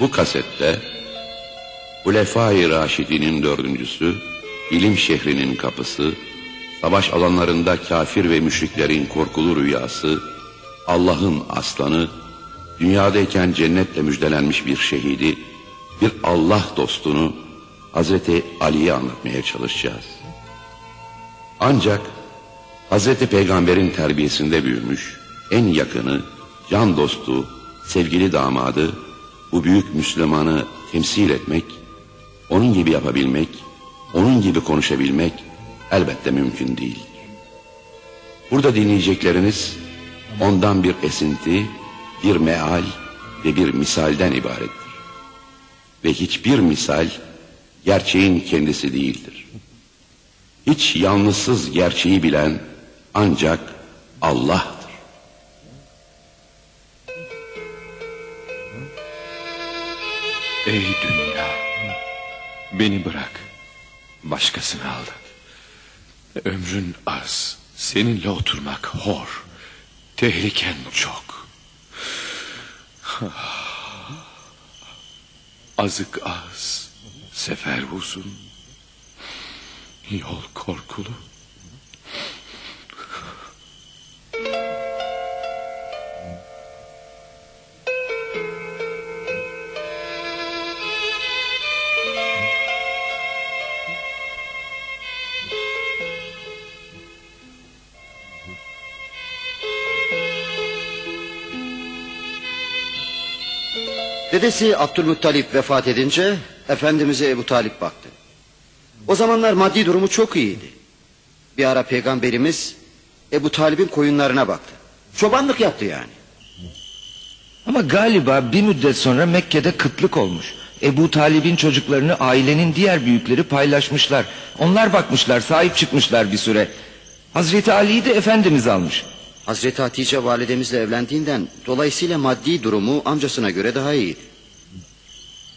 Bu kasette Hulefai Raşidi'nin dördüncüsü, ilim şehrinin kapısı, savaş alanlarında kafir ve müşriklerin korkulu rüyası, Allah'ın aslanı, dünyadayken cennetle müjdelenmiş bir şehidi, bir Allah dostunu Hazreti Ali'ye anlatmaya çalışacağız. Ancak Hazreti Peygamber'in terbiyesinde büyümüş, en yakını, can dostu, sevgili damadı, bu büyük Müslümanı temsil etmek, onun gibi yapabilmek, onun gibi konuşabilmek elbette mümkün değil. Burada dinleyecekleriniz ondan bir esinti, bir meal ve bir misalden ibarettir. Ve hiçbir misal gerçeğin kendisi değildir. Hiç yalnızsız gerçeği bilen ancak Allah'tır. Ey dünya, beni bırak, başkasını aldat. Ömrün az, seninle oturmak hor, tehliken çok. Azık az, sefer uzun, yol korkulu. Dedesi Abdülmuttalip vefat edince Efendimiz'e Ebu Talip baktı. O zamanlar maddi durumu çok iyiydi. Bir ara peygamberimiz Ebu Talip'in koyunlarına baktı. Çobanlık yaptı yani. Ama galiba bir müddet sonra Mekke'de kıtlık olmuş. Ebu Talib'in çocuklarını ailenin diğer büyükleri paylaşmışlar. Onlar bakmışlar, sahip çıkmışlar bir süre. Hazreti Ali'yi de Efendimiz almış. Hazreti Hatice validemizle evlendiğinden dolayısıyla maddi durumu amcasına göre daha iyiydi.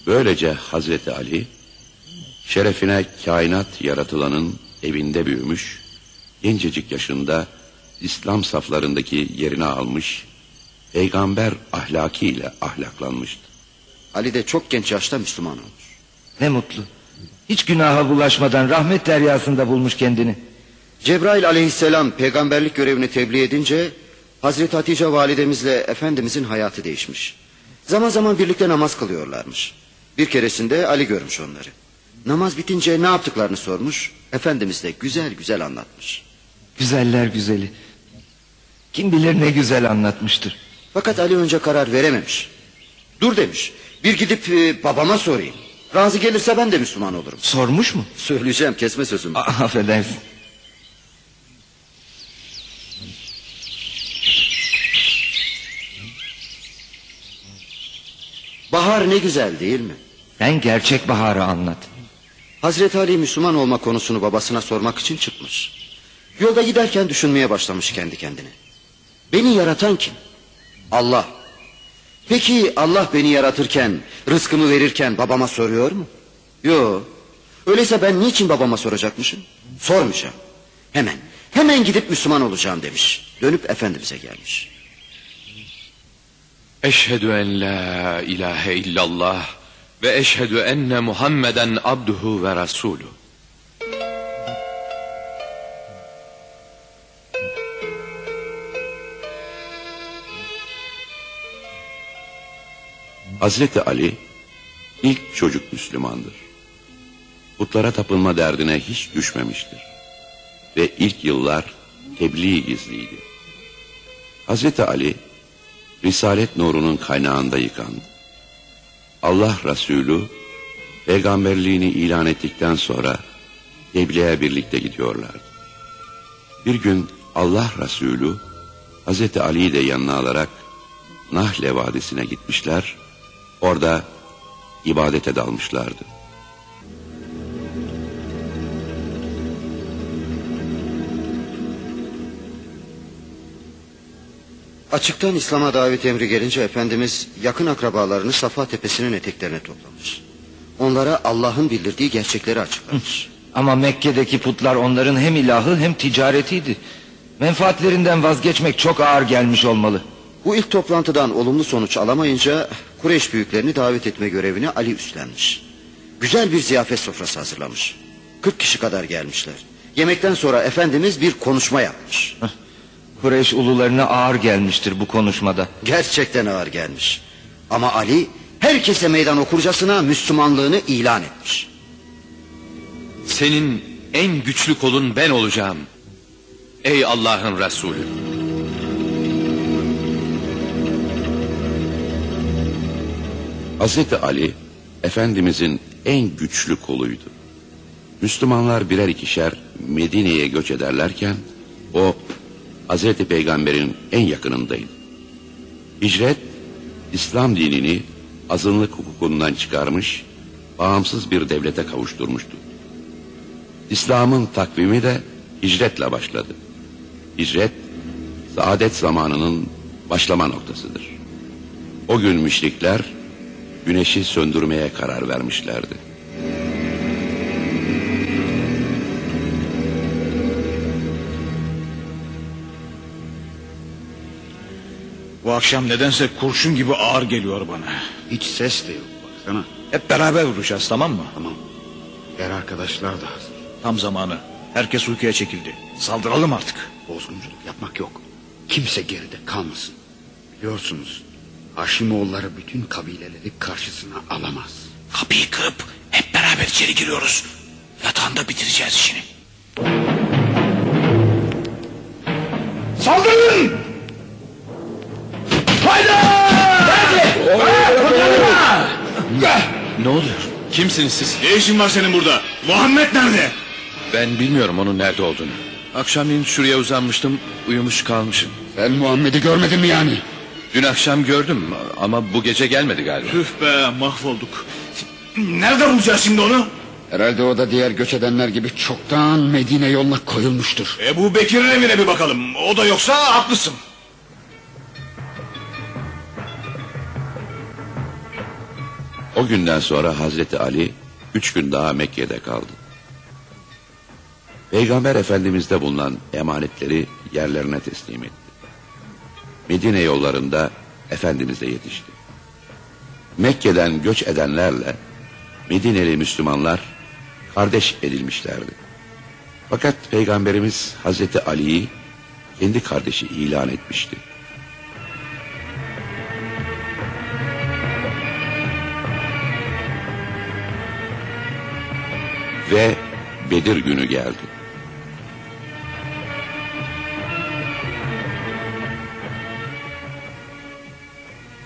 Böylece Hazreti Ali şerefine kainat yaratılanın evinde büyümüş, gencecik yaşında İslam saflarındaki yerini almış, peygamber ahlakiyle ahlaklanmıştı. Ali de çok genç yaşta Müslüman olmuş. Ne mutlu. Hiç günaha bulaşmadan rahmet deryasında bulmuş kendini. Cebrail aleyhisselam peygamberlik görevini tebliğ edince Hazreti Hatice validemizle Efendimizin hayatı değişmiş. Zaman zaman birlikte namaz kılıyorlarmış. Bir keresinde Ali görmüş onları. Namaz bitince ne yaptıklarını sormuş. Efendimiz de güzel güzel anlatmış. Güzeller güzeli. Kim bilir ne güzel anlatmıştır. Fakat Ali önce karar verememiş. Dur demiş. Bir gidip e, babama sorayım. Razı gelirse ben de Müslüman olurum. Sormuş mu? Söyleyeceğim kesme sözümü. A- affedersin. Bahar ne güzel değil mi? Sen gerçek baharı anlat. Hazreti Ali Müslüman olma konusunu babasına sormak için çıkmış. Yolda giderken düşünmeye başlamış kendi kendine. Beni yaratan kim? Allah. Peki Allah beni yaratırken, rızkımı verirken babama soruyor mu? Yok. Öyleyse ben niçin babama soracakmışım? Sormayacağım. Hemen, hemen gidip Müslüman olacağım demiş. Dönüp Efendimiz'e gelmiş. Eşhedü en la ilahe illallah ve eşhedü enne Muhammeden abduhu ve rasulü. Hazreti Ali ilk çocuk Müslümandır. Putlara tapınma derdine hiç düşmemiştir. Ve ilk yıllar tebliğ gizliydi. Hazreti Ali Risalet nurunun kaynağında yıkandı. Allah Resulü peygamberliğini ilan ettikten sonra tebliğe birlikte gidiyorlardı. Bir gün Allah Resulü Hazreti Ali'yi de yanına alarak Nahle Vadisi'ne gitmişler. Orada ibadete dalmışlardı. Açıktan İslam'a davet emri gelince Efendimiz yakın akrabalarını Safa Tepesi'nin eteklerine toplamış. Onlara Allah'ın bildirdiği gerçekleri açıklamış. Ama Mekke'deki putlar onların hem ilahı hem ticaretiydi. Menfaatlerinden vazgeçmek çok ağır gelmiş olmalı. Bu ilk toplantıdan olumlu sonuç alamayınca Kureyş büyüklerini davet etme görevini Ali üstlenmiş. Güzel bir ziyafet sofrası hazırlamış. 40 kişi kadar gelmişler. Yemekten sonra Efendimiz bir konuşma yapmış. Kureyş ulularına ağır gelmiştir bu konuşmada. Gerçekten ağır gelmiş. Ama Ali herkese meydan okurcasına Müslümanlığını ilan etmiş. Senin en güçlü kolun ben olacağım. Ey Allah'ın Resulü. Hazreti Ali Efendimizin en güçlü koluydu. Müslümanlar birer ikişer Medine'ye göç ederlerken o Hazreti Peygamber'in en yakınındaydı. Hicret İslam dinini azınlık hukukundan çıkarmış, bağımsız bir devlete kavuşturmuştu. İslam'ın takvimi de hicretle başladı. Hicret saadet zamanının başlama noktasıdır. O gün müşrikler güneşi söndürmeye karar vermişlerdi. Bu akşam nedense kurşun gibi ağır geliyor bana. Hiç ses de yok baksana. Hep beraber vuracağız tamam mı? Tamam. Diğer arkadaşlar da hazır. Tam zamanı. Herkes uykuya çekildi. Saldıralım artık. Bozgunculuk yapmak yok. Kimse geride kalmasın. Biliyorsunuz Haşimoğulları bütün kabileleri karşısına alamaz. Kapıyı kırıp hep beraber içeri giriyoruz. Yatağında bitireceğiz işini. Saldırın! Ne oluyor? Kimsiniz siz? Ne işin var senin burada? Muhammed nerede? Ben bilmiyorum onun nerede olduğunu. Akşamleyin şuraya uzanmıştım, uyumuş kalmışım. Sen Muhammed'i görmedin mi yani? Dün akşam gördüm ama bu gece gelmedi galiba. Tüh be mahvolduk. Nerede bulacağız şimdi onu? Herhalde o da diğer göç edenler gibi çoktan Medine yoluna koyulmuştur. Ebu Bekir'in evine bir bakalım. O da yoksa haklısın. O günden sonra Hazreti Ali üç gün daha Mekke'de kaldı. Peygamber Efendimiz'de bulunan emanetleri yerlerine teslim etti. Medine yollarında Efendimiz'e yetişti. Mekke'den göç edenlerle Medineli Müslümanlar kardeş edilmişlerdi. Fakat Peygamberimiz Hazreti Ali'yi kendi kardeşi ilan etmişti. Ve Bedir günü geldi.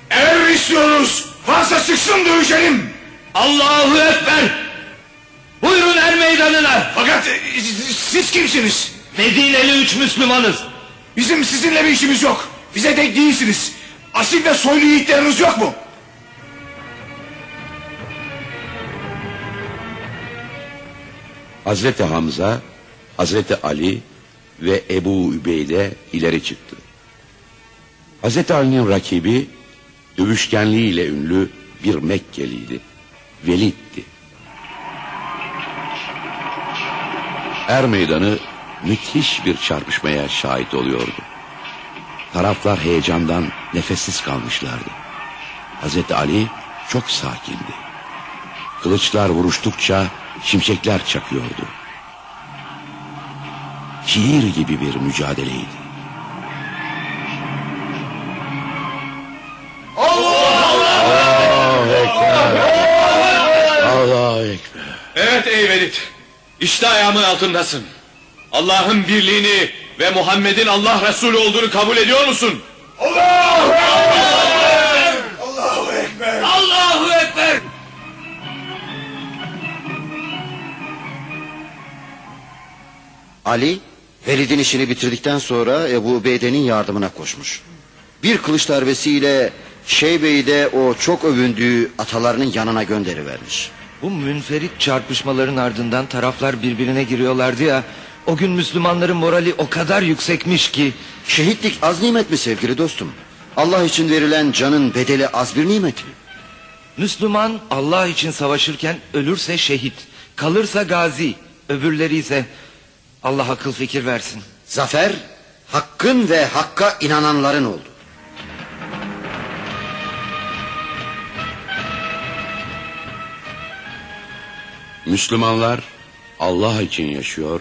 Eğer istiyoruz. Varsa çıksın dövüşelim. Allahu Ekber! Buyurun er meydanına! Fakat e, siz kimsiniz? Medineli üç Müslümanız. Bizim sizinle bir işimiz yok. Bize denk değilsiniz. Asil ve soylu yiğitleriniz yok mu? Hazreti Hamza, Hazreti Ali ve Ebu Übeyde ileri çıktı. Hazreti Ali'nin rakibi dövüşkenliğiyle ünlü bir Mekkeliydi. Velid'di. Er meydanı müthiş bir çarpışmaya şahit oluyordu. Taraflar heyecandan nefessiz kalmışlardı. Hazreti Ali çok sakindi. Kılıçlar vuruştukça şimşekler çakıyordu. Şiir gibi bir mücadeleydi. Allahu Ekber. Evet ey Velid. İşte ayağımın altındasın. Allah'ın birliğini ve Muhammed'in Allah Resulü olduğunu kabul ediyor musun? Ali Velid'in işini bitirdikten sonra Ebu Ubeyde'nin yardımına koşmuş. Bir kılıç darbesiyle Şeybe'yi de o çok övündüğü atalarının yanına gönderivermiş. Bu münferit çarpışmaların ardından taraflar birbirine giriyorlardı ya. O gün Müslümanların morali o kadar yüksekmiş ki Şehitlik az nimet mi sevgili dostum? Allah için verilen canın bedeli az bir nimet mi? Müslüman Allah için savaşırken ölürse şehit, kalırsa gazi, öbürleri ise Allah akıl fikir versin. Zafer hakkın ve hakka inananların oldu. Müslümanlar Allah için yaşıyor,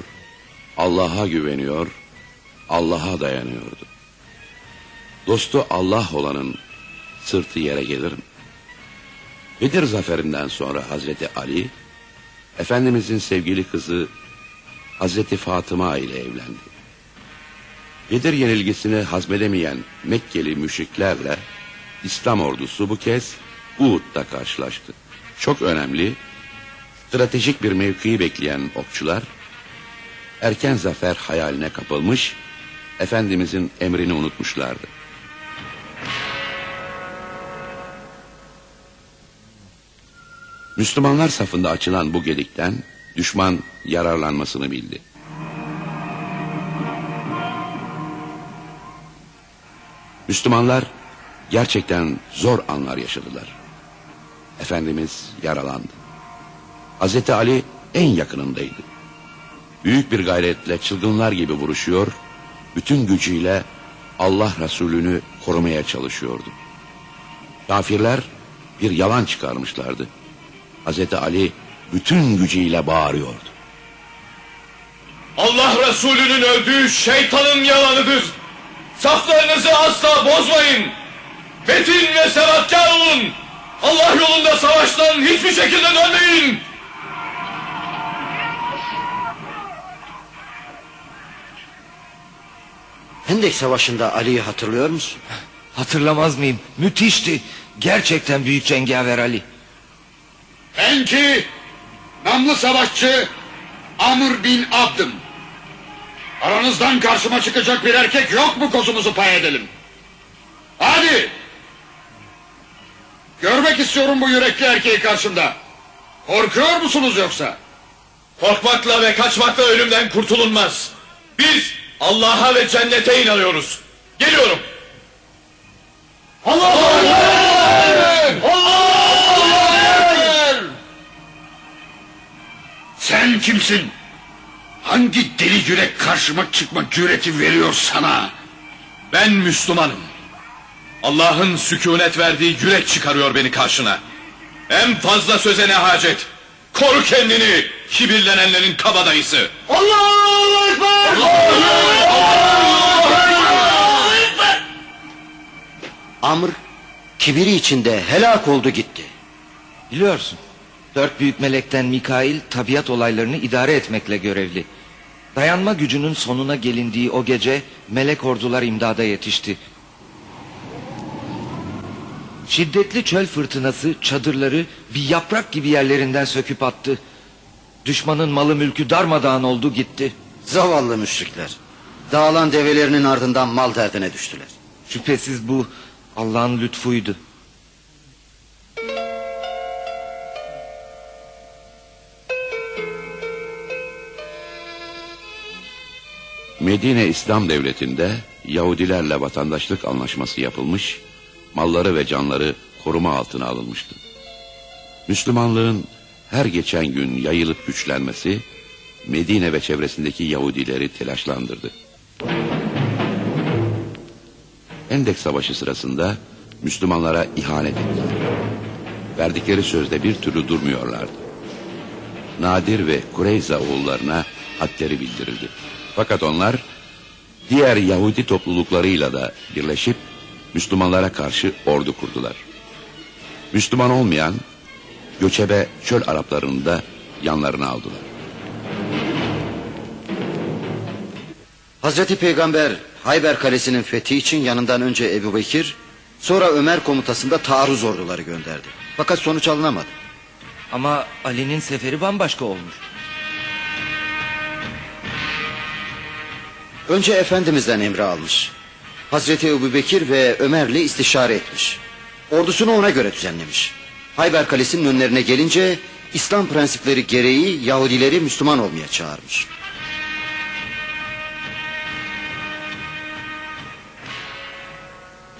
Allah'a güveniyor, Allah'a dayanıyordu. Dostu Allah olanın sırtı yere gelir mi? Bedir zaferinden sonra Hazreti Ali, Efendimizin sevgili kızı Hazreti Fatıma ile evlendi. Bedir yenilgisini hazmedemeyen Mekkeli müşriklerle İslam ordusu bu kez Uhud'da karşılaştı. Çok önemli, stratejik bir mevkiyi bekleyen okçular erken zafer hayaline kapılmış, Efendimizin emrini unutmuşlardı. Müslümanlar safında açılan bu gedikten düşman yararlanmasını bildi. Müslümanlar gerçekten zor anlar yaşadılar. Efendimiz yaralandı. Hazreti Ali en yakınındaydı. Büyük bir gayretle çılgınlar gibi vuruşuyor, bütün gücüyle Allah Resulü'nü korumaya çalışıyordu. Kafirler bir yalan çıkarmışlardı. Hazreti Ali bütün gücüyle bağırıyordu. Allah Resulü'nün öldüğü şeytanın yalanıdır. Saflarınızı asla bozmayın. Metin ve sebatkar olun. Allah yolunda savaştan hiçbir şekilde dönmeyin. Hendek Savaşı'nda Ali'yi hatırlıyor musun? Hatırlamaz mıyım? Müthişti. Gerçekten büyük cengaver Ali. Ben ki namlı savaşçı Amr bin Abd'ım. Aranızdan karşıma çıkacak bir erkek yok mu kozumuzu pay edelim? Hadi! Görmek istiyorum bu yürekli erkeği karşımda. Korkuyor musunuz yoksa? Korkmakla ve kaçmakla ölümden kurtulunmaz. Biz Allah'a ve cennete inanıyoruz. Geliyorum. Sen kimsin? Hangi deli yürek karşıma çıkma cüreti veriyor sana? Ben Müslümanım. Allah'ın sükunet verdiği yürek çıkarıyor beni karşına. En fazla söze ne hacet? Koru kendini kibirlenenlerin kabadayısı. Amr kibiri içinde helak oldu gitti. Biliyorsun. Dört büyük melekten Mikail tabiat olaylarını idare etmekle görevli. Dayanma gücünün sonuna gelindiği o gece melek ordular imdada yetişti. Şiddetli çöl fırtınası çadırları bir yaprak gibi yerlerinden söküp attı. Düşmanın malı mülkü darmadağın oldu gitti. Zavallı müşrikler. Dağılan develerinin ardından mal derdine düştüler. Şüphesiz bu Allah'ın lütfuydu. Medine İslam Devleti'nde Yahudilerle vatandaşlık anlaşması yapılmış, malları ve canları koruma altına alınmıştı. Müslümanlığın her geçen gün yayılıp güçlenmesi Medine ve çevresindeki Yahudileri telaşlandırdı. Hendek Savaşı sırasında Müslümanlara ihanet ettiler. Verdikleri sözde bir türlü durmuyorlardı. Nadir ve Kureyza oğullarına hadleri bildirildi. Fakat onlar diğer Yahudi topluluklarıyla da birleşip Müslümanlara karşı ordu kurdular. Müslüman olmayan göçebe çöl Araplarını da yanlarına aldılar. Hazreti Peygamber Hayber Kalesi'nin fethi için yanından önce Ebu Bekir, sonra Ömer komutasında taarruz orduları gönderdi. Fakat sonuç alınamadı. Ama Ali'nin seferi bambaşka olmuş. Önce Efendimiz'den emri almış. Hazreti Ebu Bekir ve Ömer'le istişare etmiş. Ordusunu ona göre düzenlemiş. Hayber Kalesi'nin önlerine gelince İslam prensipleri gereği Yahudileri Müslüman olmaya çağırmış.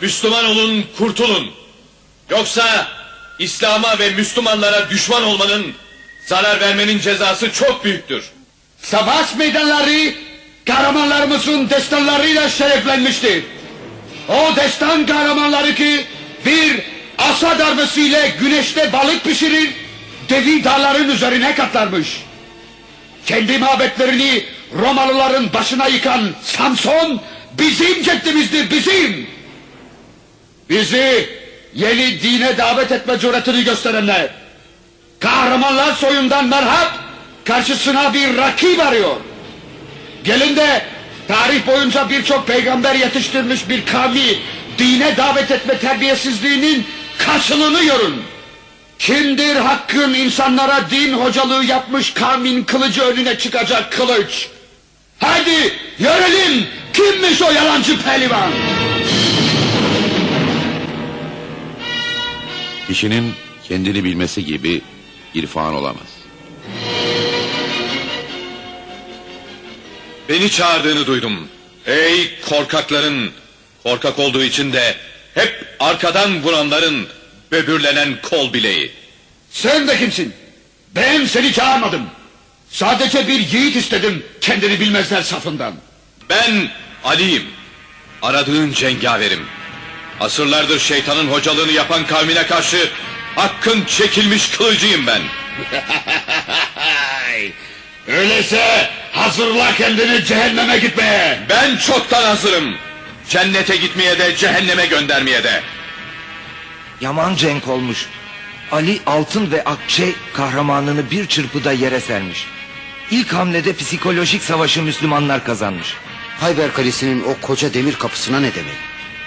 Müslüman olun, kurtulun. Yoksa İslam'a ve Müslümanlara düşman olmanın, zarar vermenin cezası çok büyüktür. Savaş meydanları kahramanlarımızın destanlarıyla şereflenmiştir. O destan kahramanları ki bir asa darbesiyle güneşte balık pişirir, devi dağların üzerine katlarmış. Kendi mabetlerini Romalıların başına yıkan Samson bizim ceddimizdi bizim. Bizi yeni dine davet etme cüretini gösterenler. Kahramanlar soyundan merhab karşısına bir rakip arıyor. Gelin de tarih boyunca birçok peygamber yetiştirmiş bir kavmi dine davet etme terbiyesizliğinin karşılığını görün. Kimdir hakkın insanlara din hocalığı yapmış kavmin kılıcı önüne çıkacak kılıç? Hadi görelim kimmiş o yalancı pehlivan? Kişinin kendini bilmesi gibi irfan olamaz. Beni çağırdığını duydum. Ey korkakların, korkak olduğu için de hep arkadan vuranların böbürlenen kol bileği. Sen de kimsin? Ben seni çağırmadım. Sadece bir yiğit istedim kendini bilmezler safından. Ben Ali'yim. Aradığın cengaverim. Asırlardır şeytanın hocalığını yapan kavmine karşı hakkın çekilmiş kılıcıyım ben. Öyleyse hazırla kendini cehenneme gitmeye. Ben çoktan hazırım. Cennete gitmeye de cehenneme göndermeye de. Yaman cenk olmuş. Ali Altın ve Akçe kahramanını bir çırpıda yere sermiş. İlk hamlede psikolojik savaşı Müslümanlar kazanmış. Hayber Kalesi'nin o koca demir kapısına ne demek?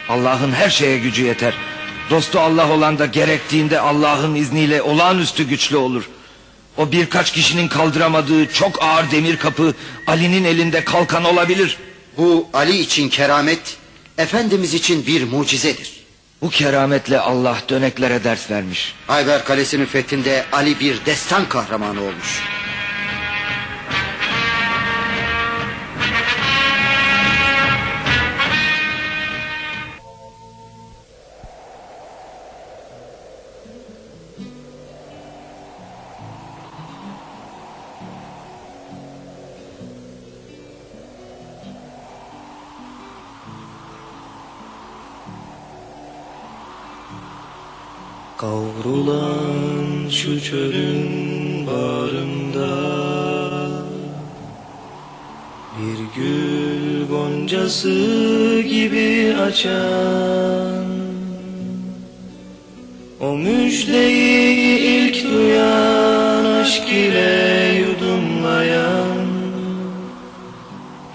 Allah'ın her şeye gücü yeter. Dostu Allah olan da gerektiğinde Allah'ın izniyle olağanüstü güçlü olur. O birkaç kişinin kaldıramadığı çok ağır demir kapı Ali'nin elinde kalkan olabilir. Bu Ali için keramet, Efendimiz için bir mucizedir. Bu kerametle Allah döneklere ders vermiş. Hayber Kalesi'nin fethinde Ali bir destan kahramanı olmuş. Kavrulan şu çölün bağrında Bir gül goncası gibi açan O müjdeyi ilk duyan aşk ile yudumlayan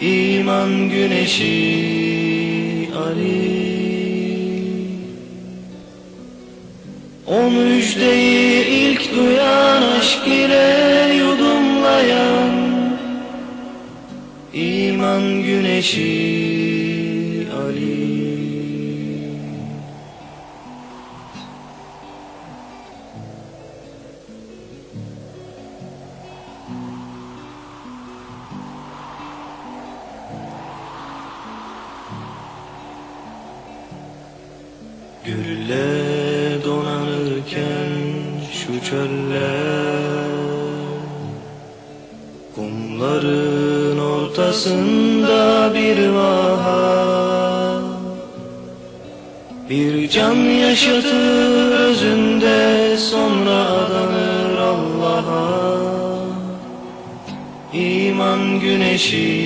iman güneşi O müjdeyi ilk duyan aşk ile yudumlayan iman güneşi yaşatır özünde sonra adanır Allah'a. İman güneşi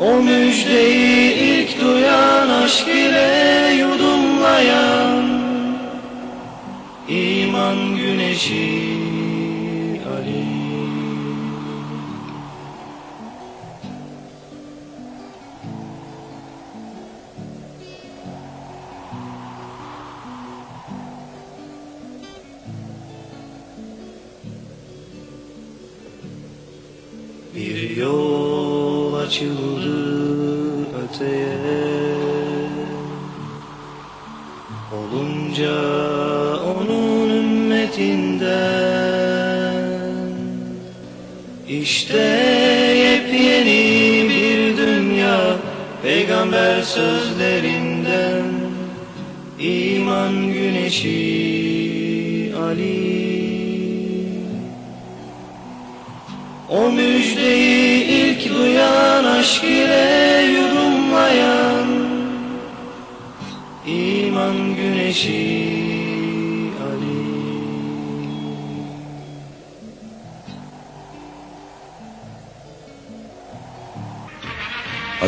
O müjdeyi ilk duyan aşk ile yudumlayan güneşi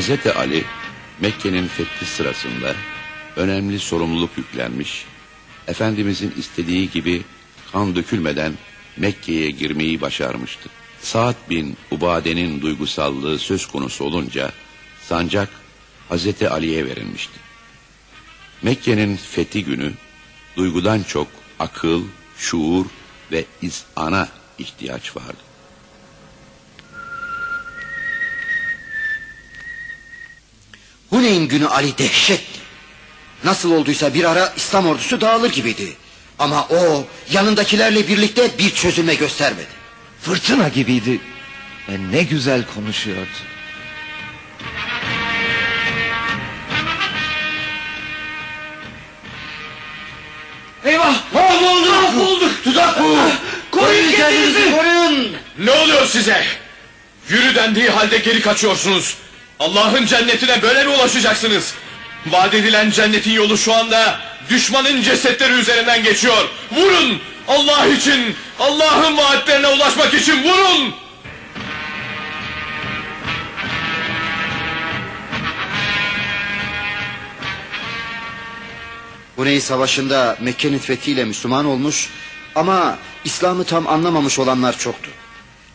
Hazreti Ali Mekke'nin fethi sırasında önemli sorumluluk yüklenmiş. Efendimizin istediği gibi kan dökülmeden Mekke'ye girmeyi başarmıştı. Saad bin Ubade'nin duygusallığı söz konusu olunca sancak Hazreti Ali'ye verilmişti. Mekke'nin fethi günü duygudan çok akıl, şuur ve izana ihtiyaç vardı. Günü Ali dehşetti. Nasıl olduysa bir ara İslam ordusu dağılır gibiydi. Ama o yanındakilerle birlikte bir çözülme göstermedi. Fırtına gibiydi. Ve ne güzel konuşuyordu. Eyvah! Mahvolduk! Mahvolduk! Tuzak bu! Koruyun kendinizi! Koruyun! Ne oluyor size? Yürü dendiği halde geri kaçıyorsunuz. Allah'ın cennetine böyle mi ulaşacaksınız? Vaat edilen cennetin yolu şu anda düşmanın cesetleri üzerinden geçiyor. Vurun! Allah için, Allah'ın vaatlerine ulaşmak için vurun! Huneyn savaşında Mekke'nin fethiyle Müslüman olmuş ama İslam'ı tam anlamamış olanlar çoktu.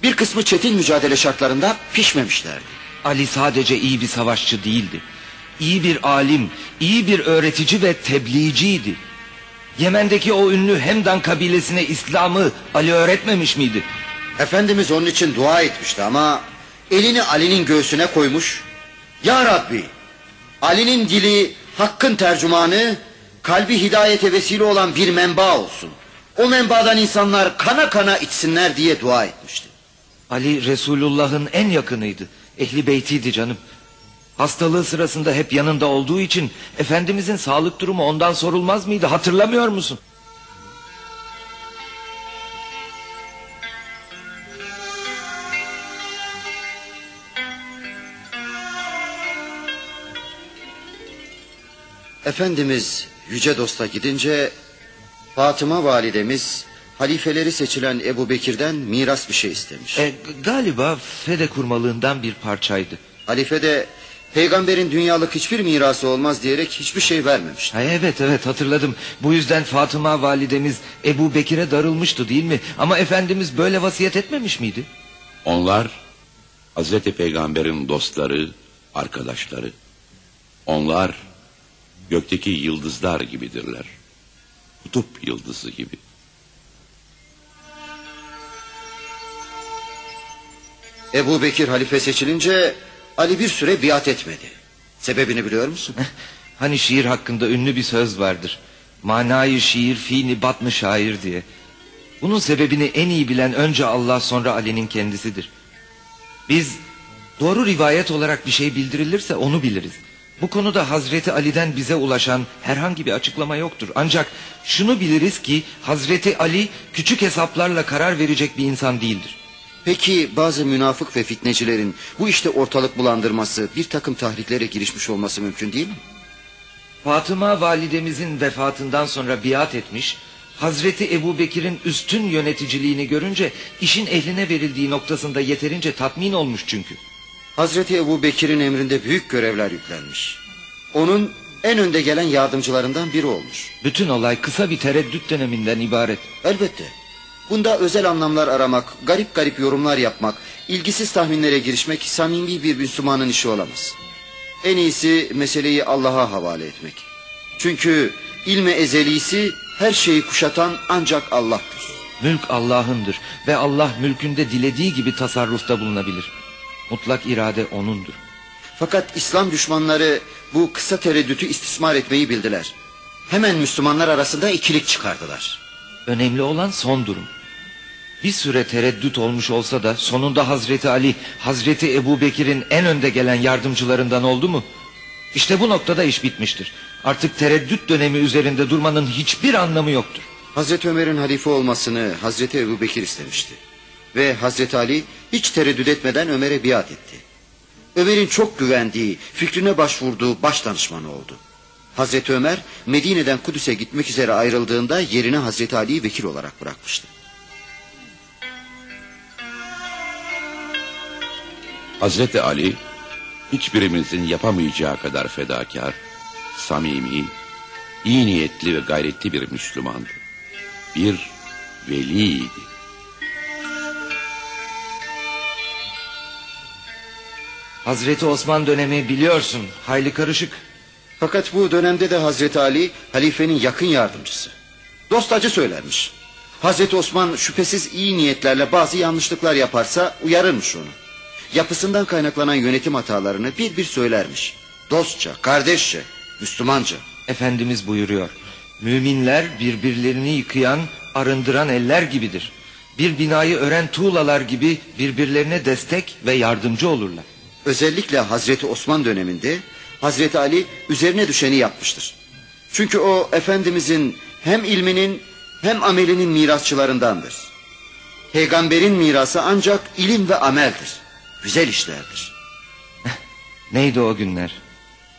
Bir kısmı çetin mücadele şartlarında pişmemişlerdi. Ali sadece iyi bir savaşçı değildi. İyi bir alim, iyi bir öğretici ve tebliğciydi. Yemen'deki o ünlü Hemdan kabilesine İslam'ı Ali öğretmemiş miydi? Efendimiz onun için dua etmişti ama elini Ali'nin göğsüne koymuş. Ya Rabbi Ali'nin dili hakkın tercümanı kalbi hidayete vesile olan bir menba olsun. O menbadan insanlar kana kana içsinler diye dua etmişti. Ali Resulullah'ın en yakınıydı. Ehli beytiydi canım. Hastalığı sırasında hep yanında olduğu için Efendimizin sağlık durumu ondan sorulmaz mıydı hatırlamıyor musun? Efendimiz Yüce Dost'a gidince Fatıma validemiz halifeleri seçilen Ebu Bekir'den miras bir şey istemiş. E, galiba Fede kurmalığından bir parçaydı. Halife de peygamberin dünyalık hiçbir mirası olmaz diyerek hiçbir şey vermemişti. Ha, evet evet hatırladım. Bu yüzden Fatıma validemiz Ebu Bekir'e darılmıştı değil mi? Ama Efendimiz böyle vasiyet etmemiş miydi? Onlar Hazreti Peygamber'in dostları, arkadaşları. Onlar gökteki yıldızlar gibidirler. Kutup yıldızı gibi. Ebu Bekir halife seçilince Ali bir süre biat etmedi. Sebebini biliyor musun? Hani şiir hakkında ünlü bir söz vardır. Manayı şiir fiini batmış şair diye. Bunun sebebini en iyi bilen önce Allah sonra Ali'nin kendisidir. Biz doğru rivayet olarak bir şey bildirilirse onu biliriz. Bu konuda Hazreti Ali'den bize ulaşan herhangi bir açıklama yoktur. Ancak şunu biliriz ki Hazreti Ali küçük hesaplarla karar verecek bir insan değildir. Peki bazı münafık ve fitnecilerin bu işte ortalık bulandırması bir takım tahriklere girişmiş olması mümkün değil mi? Fatıma validemizin vefatından sonra biat etmiş, Hazreti Ebu Bekir'in üstün yöneticiliğini görünce işin ehline verildiği noktasında yeterince tatmin olmuş çünkü. Hazreti Ebu Bekir'in emrinde büyük görevler yüklenmiş. Onun en önde gelen yardımcılarından biri olmuş. Bütün olay kısa bir tereddüt döneminden ibaret. Elbette. Bunda özel anlamlar aramak, garip garip yorumlar yapmak, ilgisiz tahminlere girişmek samimi bir Müslümanın işi olamaz. En iyisi meseleyi Allah'a havale etmek. Çünkü ilme ezelisi her şeyi kuşatan ancak Allah'tır. Mülk Allah'ındır ve Allah mülkünde dilediği gibi tasarrufta bulunabilir. Mutlak irade O'nundur. Fakat İslam düşmanları bu kısa tereddütü istismar etmeyi bildiler. Hemen Müslümanlar arasında ikilik çıkardılar. Önemli olan son durum. Bir süre tereddüt olmuş olsa da sonunda Hazreti Ali, Hazreti Ebu Bekir'in en önde gelen yardımcılarından oldu mu? İşte bu noktada iş bitmiştir. Artık tereddüt dönemi üzerinde durmanın hiçbir anlamı yoktur. Hazreti Ömer'in halife olmasını Hazreti Ebu Bekir istemişti. Ve Hazreti Ali hiç tereddüt etmeden Ömer'e biat etti. Ömer'in çok güvendiği, fikrine başvurduğu baş danışmanı oldu. Hazreti Ömer Medine'den Kudüs'e gitmek üzere ayrıldığında yerine Hazreti Ali'yi vekil olarak bırakmıştı. Hazreti Ali hiçbirimizin yapamayacağı kadar fedakar, samimi, iyi niyetli ve gayretli bir Müslümandı. Bir veliydi. Hazreti Osman dönemi biliyorsun hayli karışık. Fakat bu dönemde de Hazreti Ali halifenin yakın yardımcısı. Dost acı söylermiş. Hazreti Osman şüphesiz iyi niyetlerle bazı yanlışlıklar yaparsa uyarırmış onu. Yapısından kaynaklanan yönetim hatalarını bir bir söylermiş. Dostça, kardeşçe, Müslümanca. Efendimiz buyuruyor. Müminler birbirlerini yıkayan, arındıran eller gibidir. Bir binayı ören tuğlalar gibi birbirlerine destek ve yardımcı olurlar. Özellikle Hazreti Osman döneminde Hazreti Ali üzerine düşeni yapmıştır. Çünkü o Efendimizin hem ilminin hem amelinin mirasçılarındandır. Peygamberin mirası ancak ilim ve ameldir. Güzel işlerdir. Neydi o günler?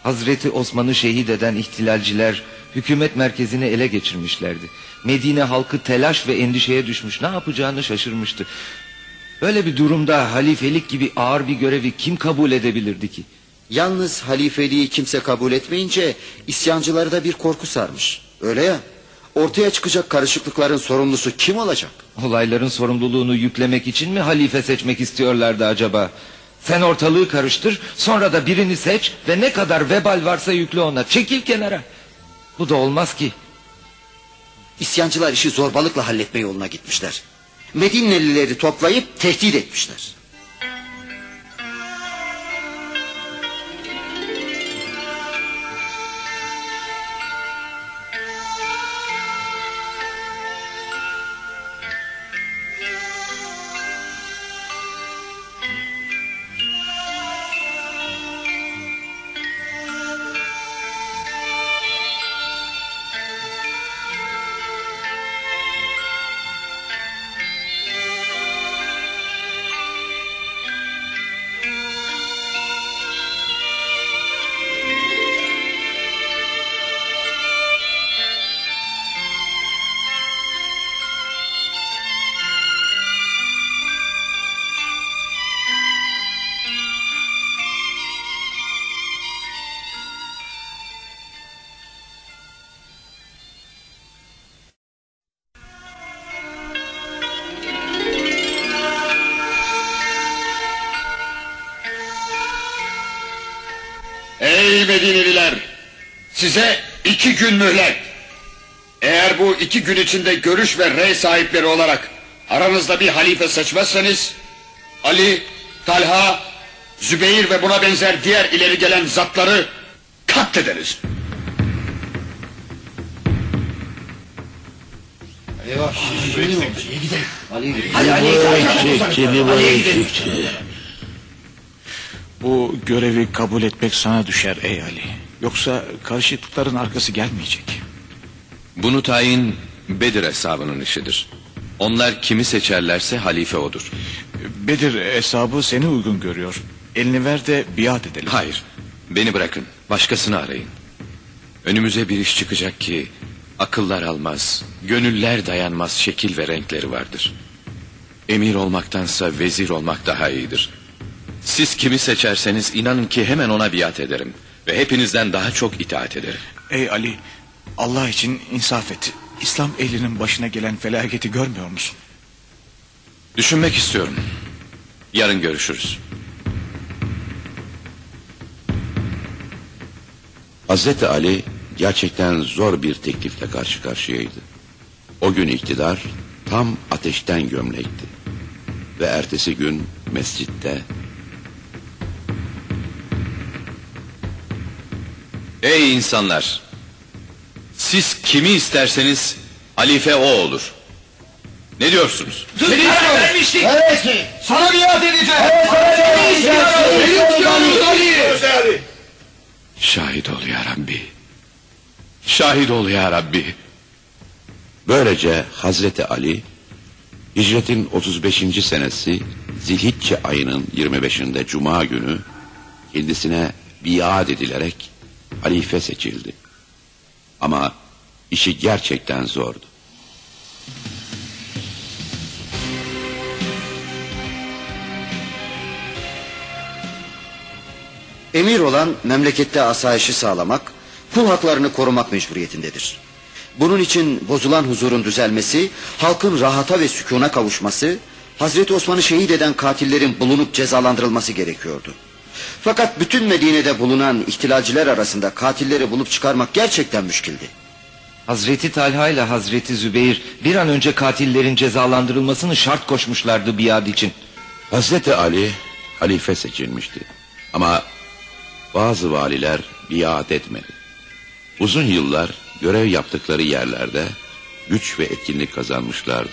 Hazreti Osman'ı şehit eden ihtilalciler hükümet merkezini ele geçirmişlerdi. Medine halkı telaş ve endişeye düşmüş ne yapacağını şaşırmıştı. Böyle bir durumda halifelik gibi ağır bir görevi kim kabul edebilirdi ki? Yalnız halifeliği kimse kabul etmeyince isyancıları da bir korku sarmış. Öyle ya. Ortaya çıkacak karışıklıkların sorumlusu kim olacak? Olayların sorumluluğunu yüklemek için mi halife seçmek istiyorlardı acaba? Sen ortalığı karıştır, sonra da birini seç ve ne kadar vebal varsa yükle ona. Çekil kenara. Bu da olmaz ki. İsyancılar işi zorbalıkla halletme yoluna gitmişler. Medinelileri toplayıp tehdit etmişler. İki gün mühlet. Eğer bu iki gün içinde görüş ve rey sahipleri olarak aranızda bir halife seçmezseniz Ali, Talha, Zübeyir ve buna benzer diğer ileri gelen zatları katlederiz. Bu görevi kabul etmek sana düşer ey Ali. Yoksa karışıklıkların arkası gelmeyecek. Bunu tayin Bedir hesabının işidir. Onlar kimi seçerlerse halife odur. Bedir hesabı seni uygun görüyor. Elini ver de biat edelim. Hayır, beni bırakın, başkasını arayın. Önümüze bir iş çıkacak ki akıllar almaz, gönüller dayanmaz şekil ve renkleri vardır. Emir olmaktansa vezir olmak daha iyidir. Siz kimi seçerseniz inanın ki hemen ona biat ederim ve hepinizden daha çok itaat ederim. Ey Ali Allah için insaf et. İslam ehlinin başına gelen felaketi görmüyor musun? Düşünmek istiyorum. Yarın görüşürüz. Hazreti Ali gerçekten zor bir teklifle karşı karşıyaydı. O gün iktidar tam ateşten gömlekti. Ve ertesi gün mescitte Ey insanlar! Siz kimi isterseniz halife o olur. Ne diyorsunuz? Sana biat edeceğim. Şahit ol ya Rabbi. Şahit ol ya Rabbi. Böylece Hazreti Ali hicretin 35. senesi Zilhicce ayının 25'inde Cuma günü kendisine biat edilerek halife seçildi. Ama işi gerçekten zordu. Emir olan memlekette asayişi sağlamak, kul haklarını korumak mecburiyetindedir. Bunun için bozulan huzurun düzelmesi, halkın rahata ve sükuna kavuşması, Hazreti Osman'ı şehit eden katillerin bulunup cezalandırılması gerekiyordu. Fakat bütün Medine'de bulunan ihtilalciler arasında katilleri bulup çıkarmak gerçekten müşkildi. Hazreti Talha ile Hazreti Zübeyir bir an önce katillerin cezalandırılmasını şart koşmuşlardı biat için. Hazreti Ali halife seçilmişti. Ama bazı valiler biat etmedi. Uzun yıllar görev yaptıkları yerlerde güç ve etkinlik kazanmışlardı.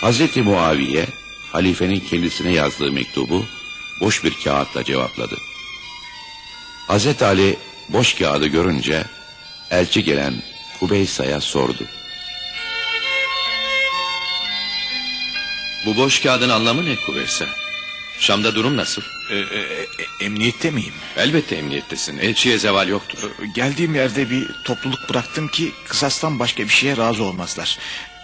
Hazreti Muaviye halifenin kendisine yazdığı mektubu boş bir kağıtla cevapladı. Hazreti Ali boş kağıdı görünce elçi gelen Kubeysa'ya sordu. Bu boş kağıdın anlamı ne Kuveysa? Şam'da durum nasıl? Ee, e, e, emniyette miyim? Elbette emniyettesin. Elçiye zeval yoktur. Ee, Geldiğim yerde bir topluluk bıraktım ki kısastan başka bir şeye razı olmazlar.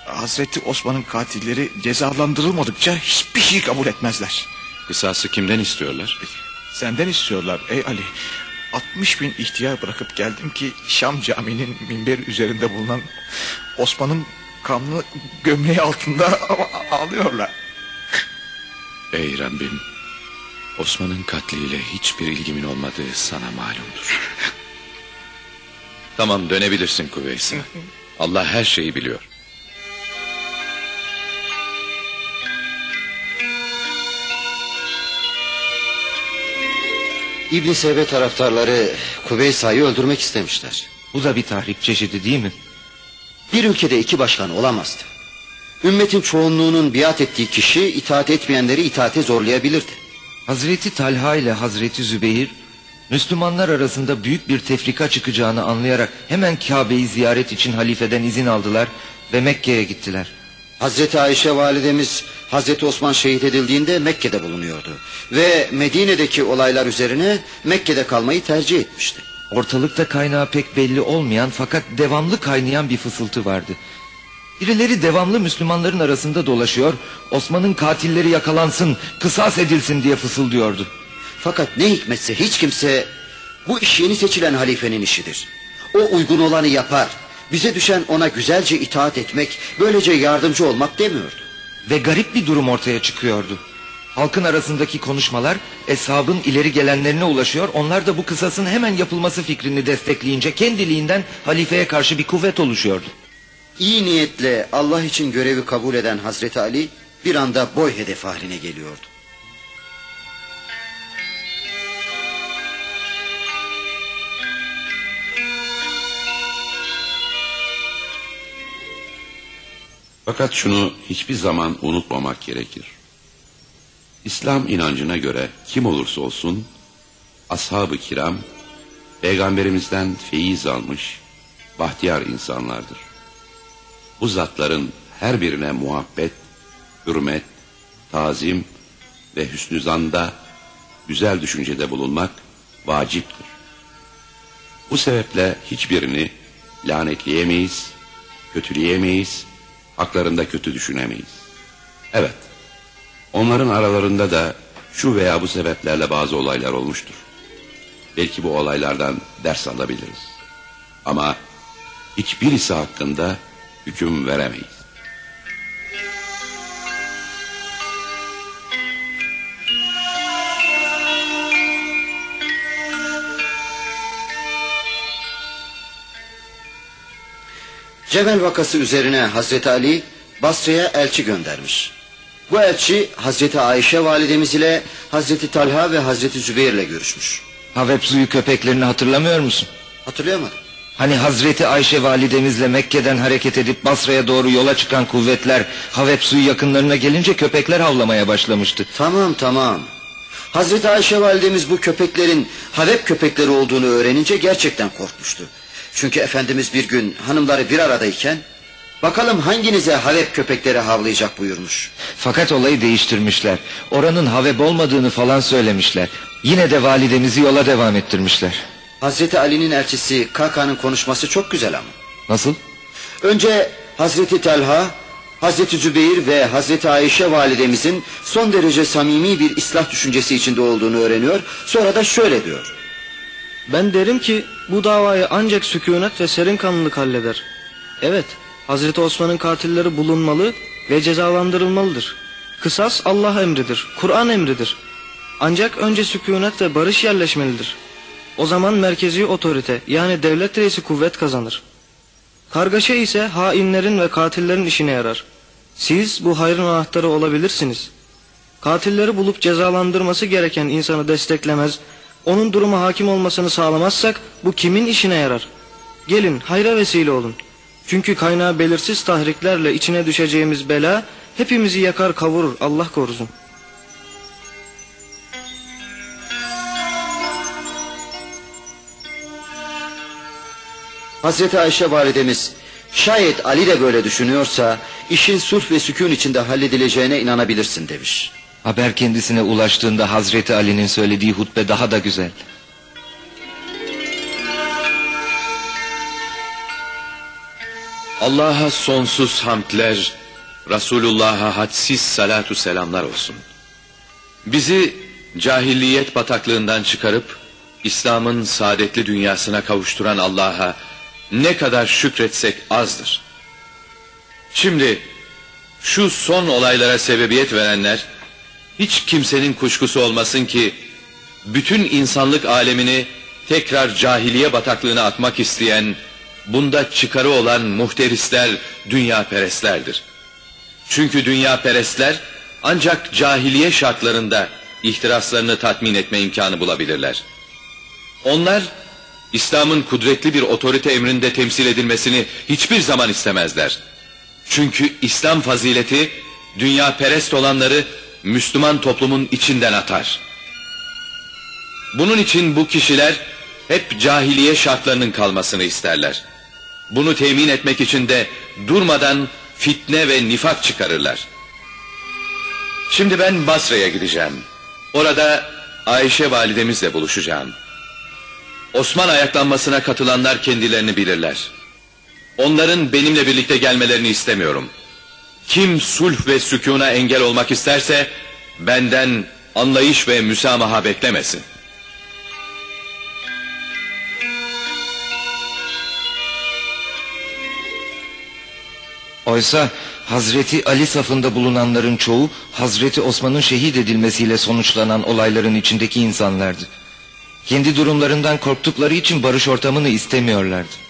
Hazreti Osman'ın katilleri cezalandırılmadıkça hiçbir şey kabul etmezler. Kısası kimden istiyorlar? Senden istiyorlar ey Ali. 60 bin ihtiyar bırakıp geldim ki Şam caminin minberi üzerinde bulunan Osman'ın kanlı gömleği altında ağlıyorlar. Ey Rabbim. Osman'ın katliyle hiçbir ilgimin olmadığı sana malumdur. tamam dönebilirsin Kuveysa. Allah her şeyi biliyor. İbn Sebe taraftarları Kubeysa'yı öldürmek istemişler. Bu da bir tahrip çeşidi değil mi? Bir ülkede iki başkan olamazdı. Ümmetin çoğunluğunun biat ettiği kişi itaat etmeyenleri itaate zorlayabilirdi. Hazreti Talha ile Hazreti Zübeyir Müslümanlar arasında büyük bir tefrika çıkacağını anlayarak hemen Kabe'yi ziyaret için halifeden izin aldılar ve Mekke'ye gittiler. Hazreti Ayşe validemiz Hazreti Osman şehit edildiğinde Mekke'de bulunuyordu. Ve Medine'deki olaylar üzerine Mekke'de kalmayı tercih etmişti. Ortalıkta kaynağı pek belli olmayan fakat devamlı kaynayan bir fısıltı vardı. Birileri devamlı Müslümanların arasında dolaşıyor, Osman'ın katilleri yakalansın, kısas edilsin diye fısıldıyordu. Fakat ne hikmetse hiç kimse bu iş yeni seçilen halifenin işidir. O uygun olanı yapar. Bize düşen ona güzelce itaat etmek, böylece yardımcı olmak demiyordu. Ve garip bir durum ortaya çıkıyordu. Halkın arasındaki konuşmalar eshabın ileri gelenlerine ulaşıyor. Onlar da bu kısasın hemen yapılması fikrini destekleyince kendiliğinden halifeye karşı bir kuvvet oluşuyordu. İyi niyetle Allah için görevi kabul eden Hazreti Ali bir anda boy hedef haline geliyordu. Fakat şunu hiçbir zaman unutmamak gerekir. İslam inancına göre kim olursa olsun ashab-ı kiram peygamberimizden feyiz almış bahtiyar insanlardır. Bu zatların her birine muhabbet, hürmet, tazim ve hüsnü zanda güzel düşüncede bulunmak vaciptir. Bu sebeple hiçbirini lanetleyemeyiz, kötüleyemeyiz, haklarında kötü düşünemeyiz. Evet, onların aralarında da şu veya bu sebeplerle bazı olaylar olmuştur. Belki bu olaylardan ders alabiliriz. Ama hiçbirisi hakkında hüküm veremeyiz. Cebel vakası üzerine Hazreti Ali Basra'ya elçi göndermiş. Bu elçi Hazreti Ayşe validemiz ile Hazreti Talha ve Hazreti Zübeyir ile görüşmüş. Havep suyu köpeklerini hatırlamıyor musun? Hatırlayamadım. Hani Hazreti Ayşe validemizle Mekke'den hareket edip Basra'ya doğru yola çıkan kuvvetler Havep suyu yakınlarına gelince köpekler havlamaya başlamıştı. Tamam tamam. Hazreti Ayşe validemiz bu köpeklerin Halep köpekleri olduğunu öğrenince gerçekten korkmuştu. Çünkü Efendimiz bir gün hanımları bir aradayken bakalım hanginize Halep köpekleri havlayacak buyurmuş. Fakat olayı değiştirmişler. Oranın Havep olmadığını falan söylemişler. Yine de validemizi yola devam ettirmişler. Hazreti Ali'nin elçisi Kaka'nın konuşması çok güzel ama. Nasıl? Önce Hazreti Talha, Hazreti Zübeyir ve Hazreti Ayşe validemizin son derece samimi bir ıslah düşüncesi içinde olduğunu öğreniyor. Sonra da şöyle diyor. Ben derim ki bu davayı ancak sükunet ve serin kanlılık halleder. Evet, Hazreti Osman'ın katilleri bulunmalı ve cezalandırılmalıdır. Kısas Allah emridir, Kur'an emridir. Ancak önce sükunet ve barış yerleşmelidir. O zaman merkezi otorite yani devlet reisi kuvvet kazanır. Kargaşa ise hainlerin ve katillerin işine yarar. Siz bu hayrın anahtarı olabilirsiniz. Katilleri bulup cezalandırması gereken insanı desteklemez, onun duruma hakim olmasını sağlamazsak bu kimin işine yarar? Gelin hayra vesile olun. Çünkü kaynağı belirsiz tahriklerle içine düşeceğimiz bela hepimizi yakar kavurur Allah korusun. Hazreti Ayşe validemiz şayet Ali de böyle düşünüyorsa işin sulh ve sükun içinde halledileceğine inanabilirsin demiş. Haber kendisine ulaştığında Hazreti Ali'nin söylediği hutbe daha da güzel. Allah'a sonsuz hamdler, Resulullah'a hadsiz salatu selamlar olsun. Bizi cahilliyet bataklığından çıkarıp İslam'ın saadetli dünyasına kavuşturan Allah'a ne kadar şükretsek azdır. Şimdi şu son olaylara sebebiyet verenler hiç kimsenin kuşkusu olmasın ki bütün insanlık alemini tekrar cahiliye bataklığına atmak isteyen bunda çıkarı olan muhterisler dünya perestlerdir. Çünkü dünya perestler ancak cahiliye şartlarında ihtiraslarını tatmin etme imkanı bulabilirler. Onlar İslam'ın kudretli bir otorite emrinde temsil edilmesini hiçbir zaman istemezler. Çünkü İslam fazileti dünya perest olanları Müslüman toplumun içinden atar. Bunun için bu kişiler hep cahiliye şartlarının kalmasını isterler. Bunu temin etmek için de durmadan fitne ve nifak çıkarırlar. Şimdi ben Basra'ya gideceğim. Orada Ayşe validemizle buluşacağım. Osman ayaklanmasına katılanlar kendilerini bilirler. Onların benimle birlikte gelmelerini istemiyorum. Kim sulh ve sükuna engel olmak isterse benden anlayış ve müsamaha beklemesin. Oysa Hazreti Ali safında bulunanların çoğu Hazreti Osman'ın şehit edilmesiyle sonuçlanan olayların içindeki insanlardı. Kendi durumlarından korktukları için barış ortamını istemiyorlardı.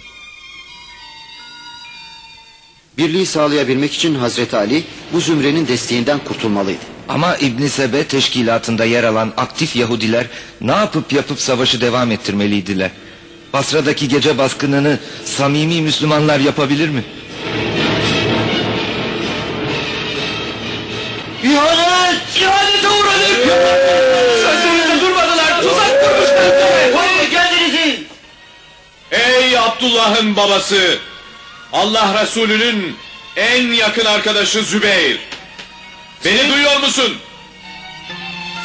Birliği sağlayabilmek için Hazreti Ali bu zümrenin desteğinden kurtulmalıydı. Ama İbn Sebe teşkilatında yer alan aktif Yahudiler ne yapıp yapıp savaşı devam ettirmeliydiler. Basra'daki gece baskınını samimi Müslümanlar yapabilir mi? İhanet! İhanete uğradık! Sözlerinde durmadılar, tuzak kurmuşlar! Koyun kendinizi! Ey Abdullah'ın babası! Allah Resulü'nün en yakın arkadaşı Zübeyir. Beni duyuyor musun?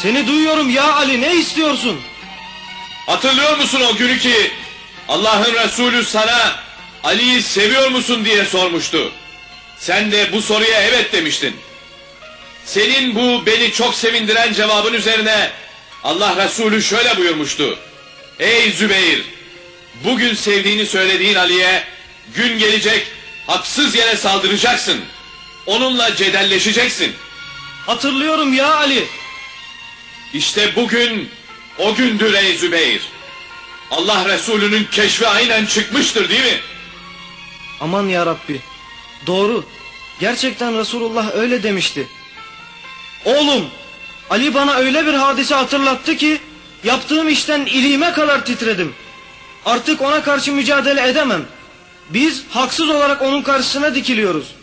Seni duyuyorum ya Ali ne istiyorsun? Hatırlıyor musun o günü ki Allah'ın Resulü sana Ali'yi seviyor musun diye sormuştu. Sen de bu soruya evet demiştin. Senin bu beni çok sevindiren cevabın üzerine Allah Resulü şöyle buyurmuştu. Ey Zübeyir! Bugün sevdiğini söylediğin Ali'ye Gün gelecek haksız yere saldıracaksın. Onunla cedelleşeceksin. Hatırlıyorum ya Ali. İşte bugün o gündür ey Zübeyir. Allah Resulü'nün keşfi aynen çıkmıştır değil mi? Aman ya Rabbi. Doğru. Gerçekten Resulullah öyle demişti. Oğlum, Ali bana öyle bir hadise hatırlattı ki yaptığım işten iliğime kadar titredim. Artık ona karşı mücadele edemem. Biz haksız olarak onun karşısına dikiliyoruz.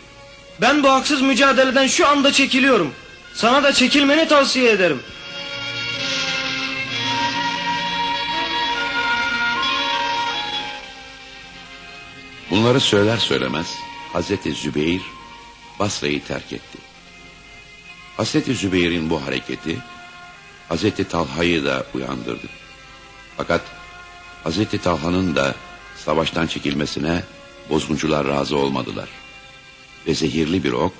Ben bu haksız mücadeleden şu anda çekiliyorum. Sana da çekilmeni tavsiye ederim. Bunları söyler söylemez Hazreti Zübeyir Basra'yı terk etti. Hazreti Zübeyir'in bu hareketi Hazreti Talha'yı da uyandırdı. Fakat Hazreti Talha'nın da savaştan çekilmesine bozguncular razı olmadılar. Ve zehirli bir ok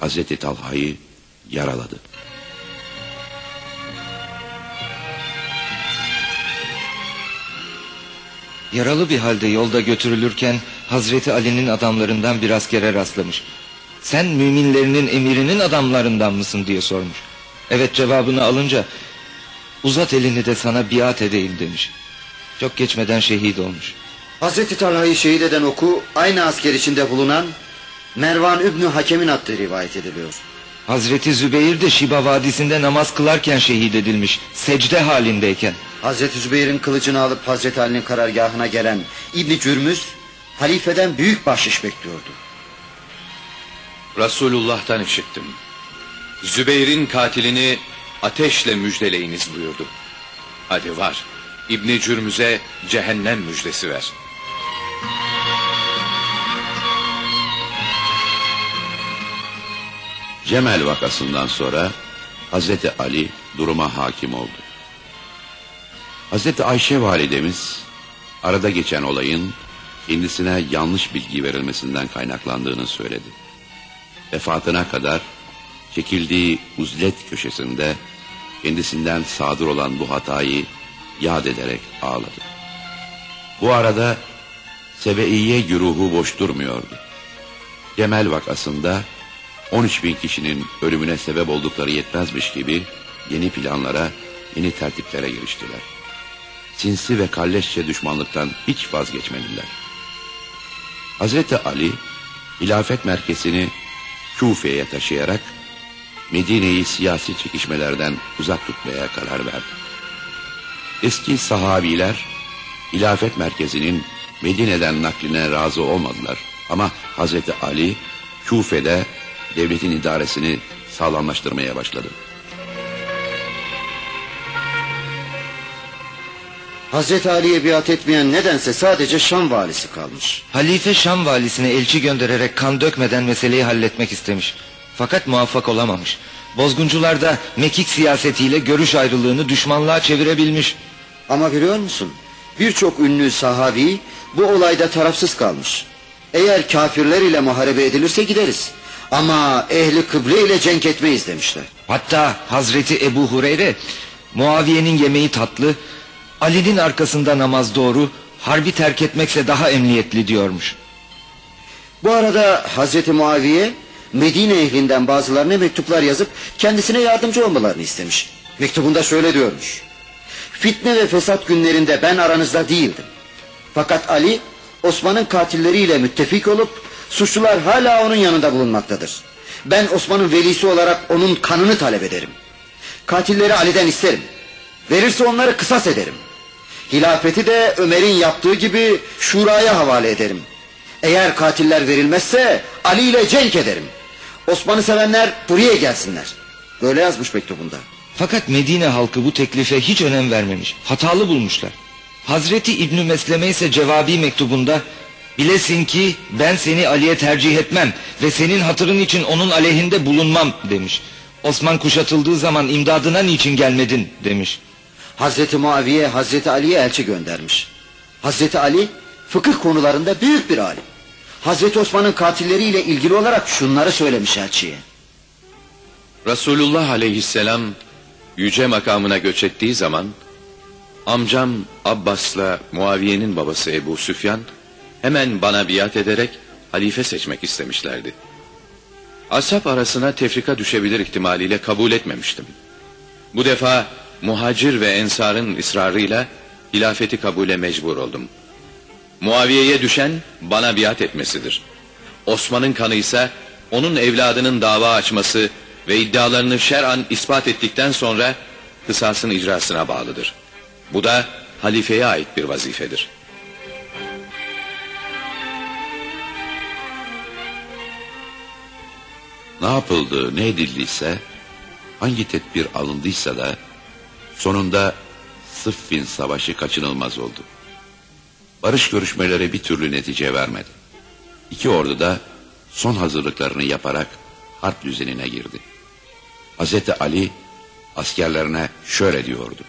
Hazreti Talha'yı yaraladı. Yaralı bir halde yolda götürülürken Hazreti Ali'nin adamlarından bir askere rastlamış. Sen müminlerinin emirinin adamlarından mısın diye sormuş. Evet cevabını alınca uzat elini de sana biat edeyim demiş. Çok geçmeden şehit olmuş. Hazreti Talha'yı şehit eden oku aynı asker içinde bulunan Mervan İbni Hakem'in attığı rivayet ediliyor. Hazreti Zübeyir de Şiba Vadisi'nde namaz kılarken şehit edilmiş. Secde halindeyken. Hazreti Zübeyir'in kılıcını alıp Hazreti Ali'nin karargahına gelen İbni Cürmüz halifeden büyük bahşiş bekliyordu. Resulullah'tan işittim. Zübeyir'in katilini ateşle müjdeleyiniz buyurdu. Hadi var. İbni Cürmüz'e cehennem müjdesi ver. Cemel vakasından sonra Hazreti Ali duruma hakim oldu. Hazreti Ayşe validemiz arada geçen olayın kendisine yanlış bilgi verilmesinden kaynaklandığını söyledi. Vefatına kadar çekildiği uzlet köşesinde kendisinden sadır olan bu hatayı yad ederek ağladı. Bu arada Sebeiye güruhu boş durmuyordu. Cemel vakasında 13 bin kişinin ölümüne sebep oldukları yetmezmiş gibi yeni planlara, yeni tertiplere giriştiler. Sinsi ve kalleşçe düşmanlıktan hiç vazgeçmediler. Hazreti Ali, hilafet merkezini Küfe'ye taşıyarak Medine'yi siyasi çekişmelerden uzak tutmaya karar verdi. Eski sahabiler hilafet merkezinin Medine'den nakline razı olmadılar. Ama Hazreti Ali Küfe'de devletin idaresini sağlamlaştırmaya başladı. Hazreti Ali'ye biat etmeyen nedense sadece Şam valisi kalmış. Halife Şam valisine elçi göndererek kan dökmeden meseleyi halletmek istemiş. Fakat muvaffak olamamış. Bozguncular da mekik siyasetiyle görüş ayrılığını düşmanlığa çevirebilmiş. Ama biliyor musun? Birçok ünlü sahabi bu olayda tarafsız kalmış. Eğer kafirler ile muharebe edilirse gideriz. Ama ehli kıble ile cenk etmeyiz demişler. Hatta Hazreti Ebu Hureyre Muaviye'nin yemeği tatlı, Ali'nin arkasında namaz doğru, harbi terk etmekse daha emniyetli diyormuş. Bu arada Hazreti Muaviye Medine ehlinden bazılarına mektuplar yazıp kendisine yardımcı olmalarını istemiş. Mektubunda şöyle diyormuş. Fitne ve fesat günlerinde ben aranızda değildim. Fakat Ali Osman'ın katilleriyle müttefik olup suçlular hala onun yanında bulunmaktadır. Ben Osman'ın velisi olarak onun kanını talep ederim. Katilleri Ali'den isterim. Verirse onları kısas ederim. Hilafeti de Ömer'in yaptığı gibi şuraya havale ederim. Eğer katiller verilmezse Ali ile cenk ederim. Osman'ı sevenler buraya gelsinler. Böyle yazmış mektubunda. Fakat Medine halkı bu teklife hiç önem vermemiş. Hatalı bulmuşlar. Hazreti İbni Mesleme ise cevabi mektubunda Bilesin ki ben seni Ali'ye tercih etmem ve senin hatırın için onun aleyhinde bulunmam demiş. Osman kuşatıldığı zaman imdadına niçin gelmedin demiş. Hazreti Muaviye Hazreti Ali'ye elçi göndermiş. Hazreti Ali fıkıh konularında büyük bir alim. Hazreti Osman'ın katilleriyle ilgili olarak şunları söylemiş elçiye. Resulullah aleyhisselam yüce makamına göç ettiği zaman amcam Abbas'la Muaviye'nin babası Ebu Süfyan hemen bana biat ederek halife seçmek istemişlerdi. Ashab arasına tefrika düşebilir ihtimaliyle kabul etmemiştim. Bu defa muhacir ve ensarın ısrarıyla hilafeti kabule mecbur oldum. Muaviye'ye düşen bana biat etmesidir. Osman'ın kanı ise onun evladının dava açması ve iddialarını şer'an ispat ettikten sonra kısasın icrasına bağlıdır. Bu da halifeye ait bir vazifedir. Ne yapıldı, ne edildiyse, hangi tedbir alındıysa da sonunda Sıffin Savaşı kaçınılmaz oldu. Barış görüşmeleri bir türlü netice vermedi. İki ordu da son hazırlıklarını yaparak harp düzenine girdi. Hazreti Ali askerlerine şöyle diyordu.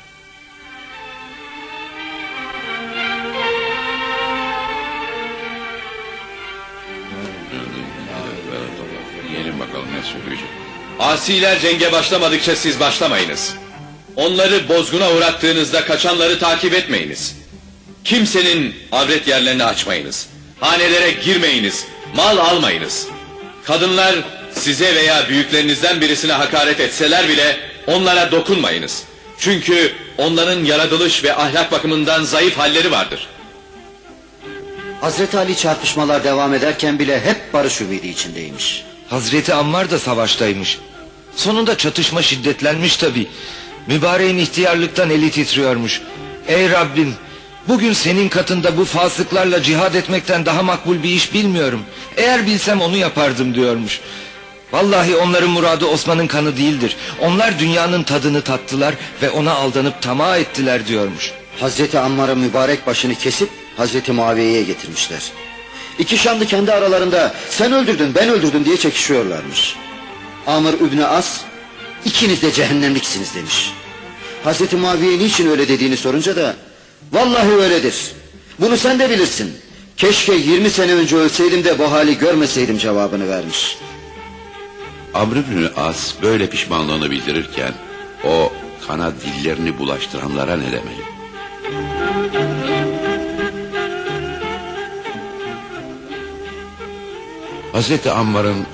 Asiler cenge başlamadıkça siz başlamayınız. Onları bozguna uğrattığınızda kaçanları takip etmeyiniz. Kimsenin avret yerlerini açmayınız. Hanelere girmeyiniz. Mal almayınız. Kadınlar size veya büyüklerinizden birisine hakaret etseler bile onlara dokunmayınız. Çünkü onların yaratılış ve ahlak bakımından zayıf halleri vardır. Hazreti Ali çarpışmalar devam ederken bile hep barış ümidi içindeymiş. Hazreti Ammar da savaştaymış. Sonunda çatışma şiddetlenmiş tabi. Mübareğin ihtiyarlıktan eli titriyormuş. Ey Rabbim bugün senin katında bu fasıklarla cihad etmekten daha makbul bir iş bilmiyorum. Eğer bilsem onu yapardım diyormuş. Vallahi onların muradı Osman'ın kanı değildir. Onlar dünyanın tadını tattılar ve ona aldanıp tamah ettiler diyormuş. Hazreti Ammar'ın mübarek başını kesip Hazreti Muaviye'ye getirmişler. İki şanlı kendi aralarında sen öldürdün ben öldürdüm diye çekişiyorlarmış. Amr İbni As ikiniz de cehennemliksiniz demiş. Hazreti Muaviye niçin öyle dediğini sorunca da vallahi öyledir. Bunu sen de bilirsin. Keşke 20 sene önce ölseydim de bu hali görmeseydim cevabını vermiş. Amr ibn As böyle pişmanlığını bildirirken o kana dillerini bulaştıranlara ne demeli? Hazreti Ammar'ın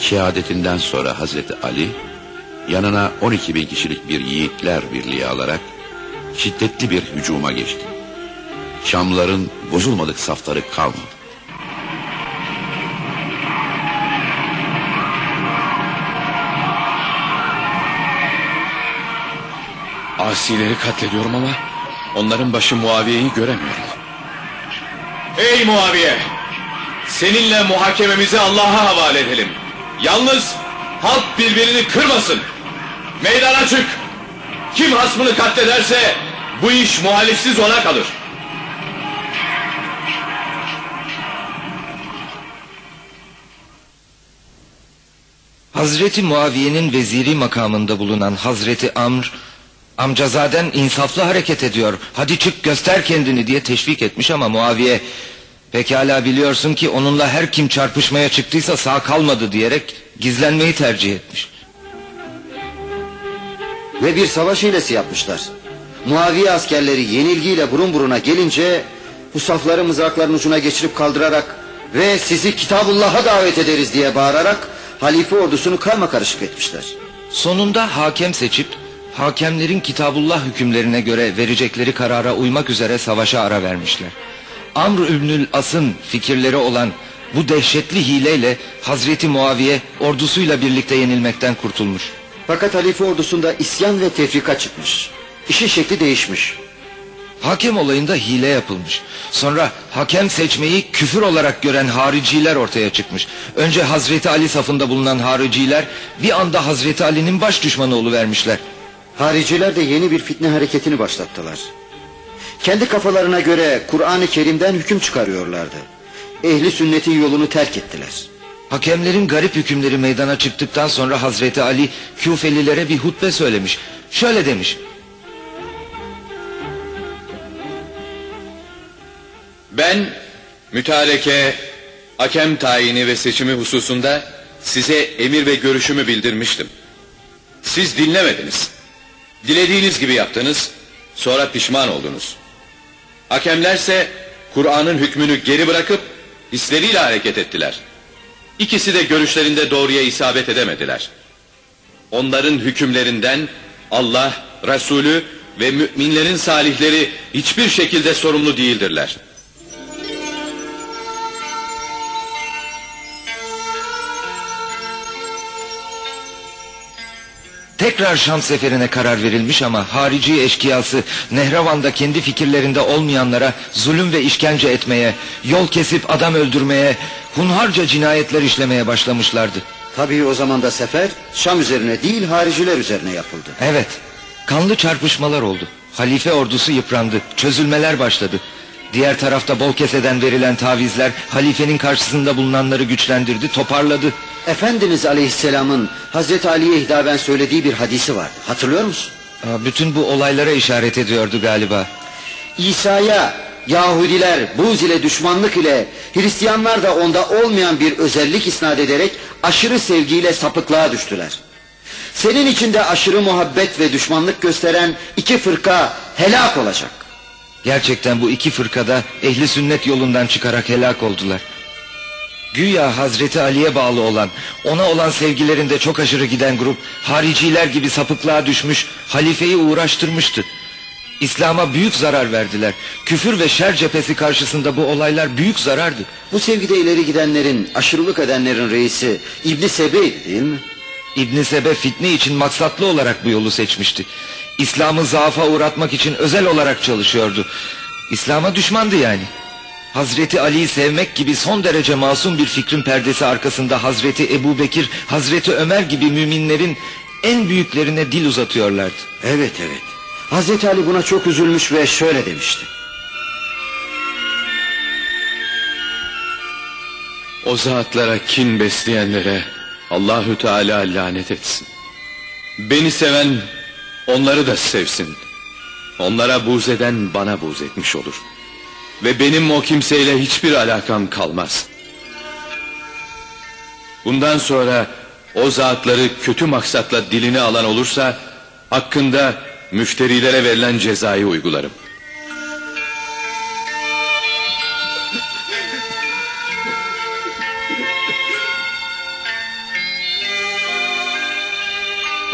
şehadetinden sonra Hazreti Ali yanına 12 bin kişilik bir yiğitler birliği alarak şiddetli bir hücuma geçti. Şamların bozulmadık safları kalmadı. Asileri katlediyorum ama onların başı Muaviye'yi göremiyorum. Ey Muaviye! Seninle muhakememizi Allah'a havale edelim. Yalnız halk birbirini kırmasın. Meydana çık. Kim hasmını katlederse bu iş muhalifsiz ona kalır. Hazreti Muaviye'nin veziri makamında bulunan Hazreti Amr amcazaden insaflı hareket ediyor. Hadi çık göster kendini diye teşvik etmiş ama Muaviye pekala biliyorsun ki onunla her kim çarpışmaya çıktıysa sağ kalmadı diyerek gizlenmeyi tercih etmiş. Ve bir savaş hilesi yapmışlar. Muaviye askerleri yenilgiyle burun buruna gelince bu safları mızrakların ucuna geçirip kaldırarak ve sizi Kitabullah'a davet ederiz diye bağırarak halife ordusunu karma karışık etmişler. Sonunda hakem seçip hakemlerin Kitabullah hükümlerine göre verecekleri karara uymak üzere savaşa ara vermişler. Amr İbnül As'ın fikirleri olan bu dehşetli hileyle Hazreti Muaviye ordusuyla birlikte yenilmekten kurtulmuş. Fakat halife ordusunda isyan ve tefrika çıkmış. İşin şekli değişmiş. Hakem olayında hile yapılmış. Sonra hakem seçmeyi küfür olarak gören hariciler ortaya çıkmış. Önce Hazreti Ali safında bulunan hariciler bir anda Hazreti Ali'nin baş düşmanı vermişler. Hariciler de yeni bir fitne hareketini başlattılar. Kendi kafalarına göre Kur'an-ı Kerim'den hüküm çıkarıyorlardı. Ehli sünnetin yolunu terk ettiler. Hakemlerin garip hükümleri meydana çıktıktan sonra Hazreti Ali Küfelilere bir hutbe söylemiş. Şöyle demiş. Ben mütareke, hakem tayini ve seçimi hususunda size emir ve görüşümü bildirmiştim. Siz dinlemediniz. Dilediğiniz gibi yaptınız, sonra pişman oldunuz. Hakemlerse Kur'an'ın hükmünü geri bırakıp hisleriyle hareket ettiler. İkisi de görüşlerinde doğruya isabet edemediler. Onların hükümlerinden Allah, Resulü ve müminlerin salihleri hiçbir şekilde sorumlu değildirler. Tekrar Şam seferine karar verilmiş ama harici eşkıyası Nehravan'da kendi fikirlerinde olmayanlara zulüm ve işkence etmeye, yol kesip adam öldürmeye, hunharca cinayetler işlemeye başlamışlardı. Tabii o zaman da sefer Şam üzerine değil hariciler üzerine yapıldı. Evet, kanlı çarpışmalar oldu. Halife ordusu yıprandı, çözülmeler başladı. Diğer tarafta bol keseden verilen tavizler halifenin karşısında bulunanları güçlendirdi, toparladı. Efendimiz Aleyhisselam'ın Hazreti Ali'ye hitaben söylediği bir hadisi vardı. Hatırlıyor musun? Aa, Bütün bu olaylara işaret ediyordu galiba. İsa'ya Yahudiler buz ile düşmanlık ile Hristiyanlar da onda olmayan bir özellik isnat ederek aşırı sevgiyle sapıklığa düştüler. Senin içinde aşırı muhabbet ve düşmanlık gösteren iki fırka helak olacak. Gerçekten bu iki fırkada ehli sünnet yolundan çıkarak helak oldular. Güya Hazreti Ali'ye bağlı olan, ona olan sevgilerinde çok aşırı giden grup, hariciler gibi sapıklığa düşmüş, halifeyi uğraştırmıştı. İslam'a büyük zarar verdiler. Küfür ve şer cephesi karşısında bu olaylar büyük zarardı. Bu sevgide ileri gidenlerin, aşırılık edenlerin reisi İbni Sebe'ydi değil mi? İbn Sebe fitne için maksatlı olarak bu yolu seçmişti. İslam'ı zaafa uğratmak için özel olarak çalışıyordu. İslam'a düşmandı yani. Hazreti Ali'yi sevmek gibi son derece masum bir fikrin perdesi arkasında Hazreti Ebu Bekir, Hazreti Ömer gibi müminlerin en büyüklerine dil uzatıyorlardı. Evet evet. Hazreti Ali buna çok üzülmüş ve şöyle demişti. O zatlara kin besleyenlere Allahü Teala lanet etsin. Beni seven onları da sevsin. Onlara buz eden bana buz etmiş olur. Ve benim o kimseyle hiçbir alakam kalmaz. Bundan sonra o zatları kötü maksatla dilini alan olursa hakkında müşterilere verilen cezayı uygularım.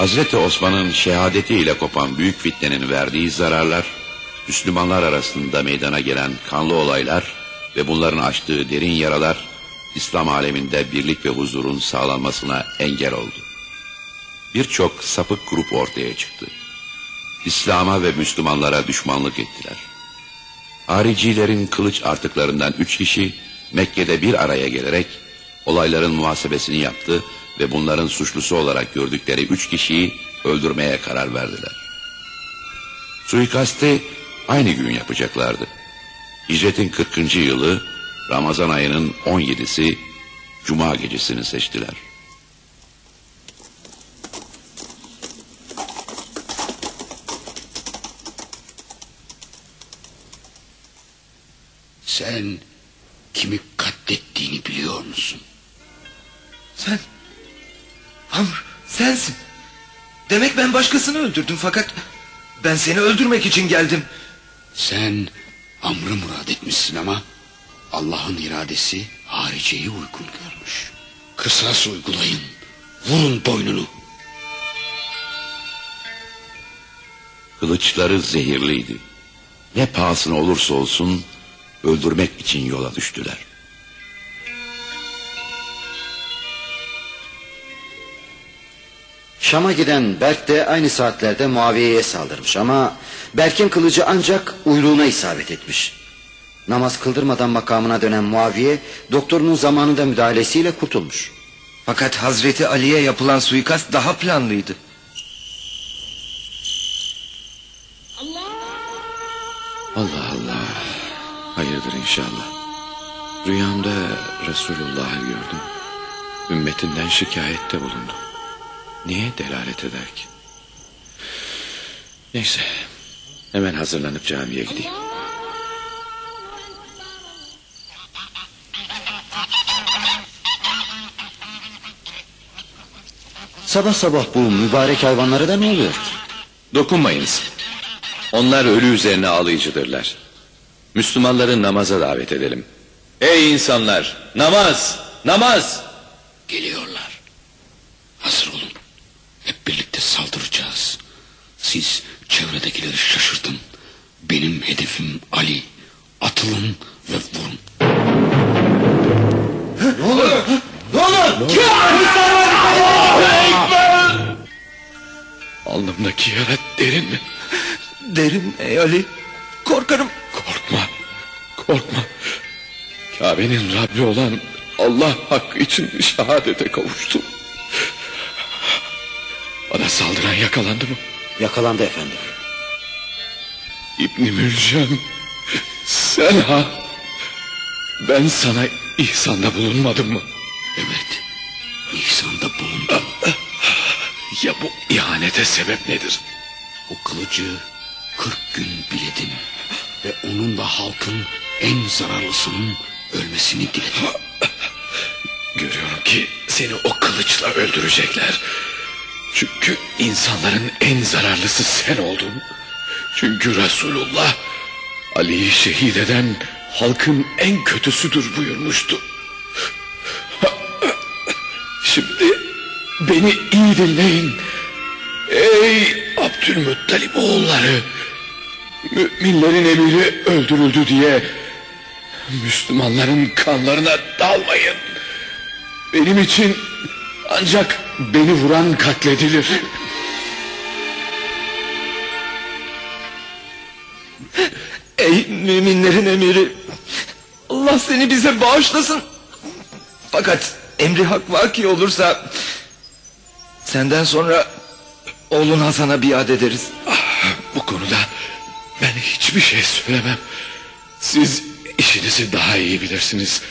Hazreti Osman'ın şehadetiyle kopan büyük fitnenin verdiği zararlar, Müslümanlar arasında meydana gelen kanlı olaylar ve bunların açtığı derin yaralar, İslam aleminde birlik ve huzurun sağlanmasına engel oldu. Birçok sapık grup ortaya çıktı. İslam'a ve Müslümanlara düşmanlık ettiler. Haricilerin kılıç artıklarından üç kişi Mekke'de bir araya gelerek olayların muhasebesini yaptı ve bunların suçlusu olarak gördükleri üç kişiyi öldürmeye karar verdiler. Suikasti aynı gün yapacaklardı. Hicretin 40. yılı Ramazan ayının 17'si Cuma gecesini seçtiler. Sen kimi katlettiğini biliyor musun? Sen, Amr sensin. Demek ben başkasını öldürdüm fakat ben seni öldürmek için geldim. Sen Amr'ı murad etmişsin ama Allah'ın iradesi hariceyi uygun görmüş. Kısas uygulayın. Vurun boynunu. Kılıçları zehirliydi. Ne pahasına olursa olsun öldürmek için yola düştüler. Şam'a giden Berk de aynı saatlerde Muaviye'ye saldırmış ama Berk'in kılıcı ancak uyruğuna isabet etmiş. Namaz kıldırmadan makamına dönen Muaviye doktorunun zamanında müdahalesiyle kurtulmuş. Fakat Hazreti Ali'ye yapılan suikast daha planlıydı. Allah Allah. Hayırdır inşallah. Rüyamda Resulullah'ı gördüm. Ümmetinden şikayette bulundu. Niye delalet eder ki? Neyse. Hemen hazırlanıp camiye gideyim. Sabah sabah bu mübarek hayvanlara da ne oluyor? Dokunmayınız. Onlar ölü üzerine ağlayıcıdırlar. Müslümanları namaza davet edelim. Ey insanlar! Namaz! Namaz! Geliyorlar. Hazır olun. Hep birlikte saldıracağız. Siz çevredekileri şaşırtın. Benim hedefim Ali. Atılın ve vurun. Alnımdaki yara derin mi? Derin ey Ali. Korkarım. Korkma, korkma. Kabe'nin Rabbi olan Allah hakkı için şehadete kavuştum. Bana saldıran yakalandı mı? Yakalandı efendim. İbni Mülcem, sen ha? Ben sana ihsanda bulunmadım mı? Evet. İhsanda bulundum. Ya bu ihanete sebep nedir? O kılıcı 40 gün biledim. Ve onunla halkın en zararlısının ölmesini diledim. Görüyorum ki seni o kılıçla öldürecekler. Çünkü insanların en zararlısı sen oldun. Çünkü Resulullah Ali'yi şehit eden halkın en kötüsüdür buyurmuştu. Şimdi beni iyi dinleyin. Ey Abdülmuttalip oğulları. Müminlerin emiri öldürüldü diye Müslümanların kanlarına dalmayın. Benim için ancak beni vuran katledilir. Ey müminlerin emiri. Allah seni bize bağışlasın. Fakat emri hak vaki olursa... ...senden sonra oğlun Hasan'a biat ederiz. Ah, Bu konuda ben hiçbir şey söylemem. Siz işinizi daha iyi bilirsiniz.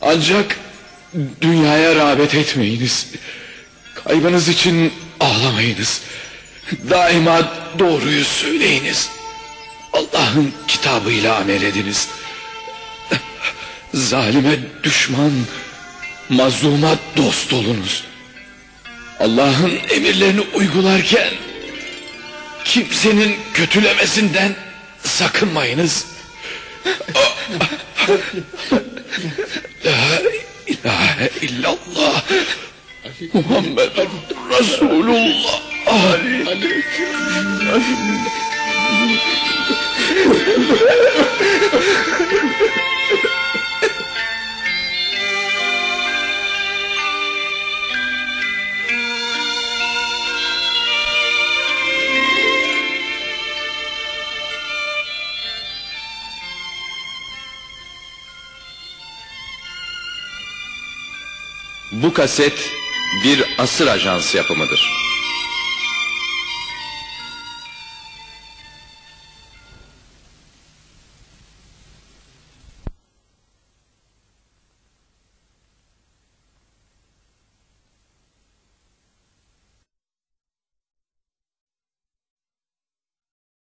Ancak dünyaya rağbet etmeyiniz. Kaybınız için ağlamayınız. Daima doğruyu söyleyiniz. Allah'ın kitabıyla amel ediniz. Zalime düşman, mazluma dost olunuz. Allah'ın emirlerini uygularken kimsenin kötülemesinden sakınmayınız. La ilahe illallah Muhammed Resulullah Ali. Bu kaset bir asır ajansı yapımıdır.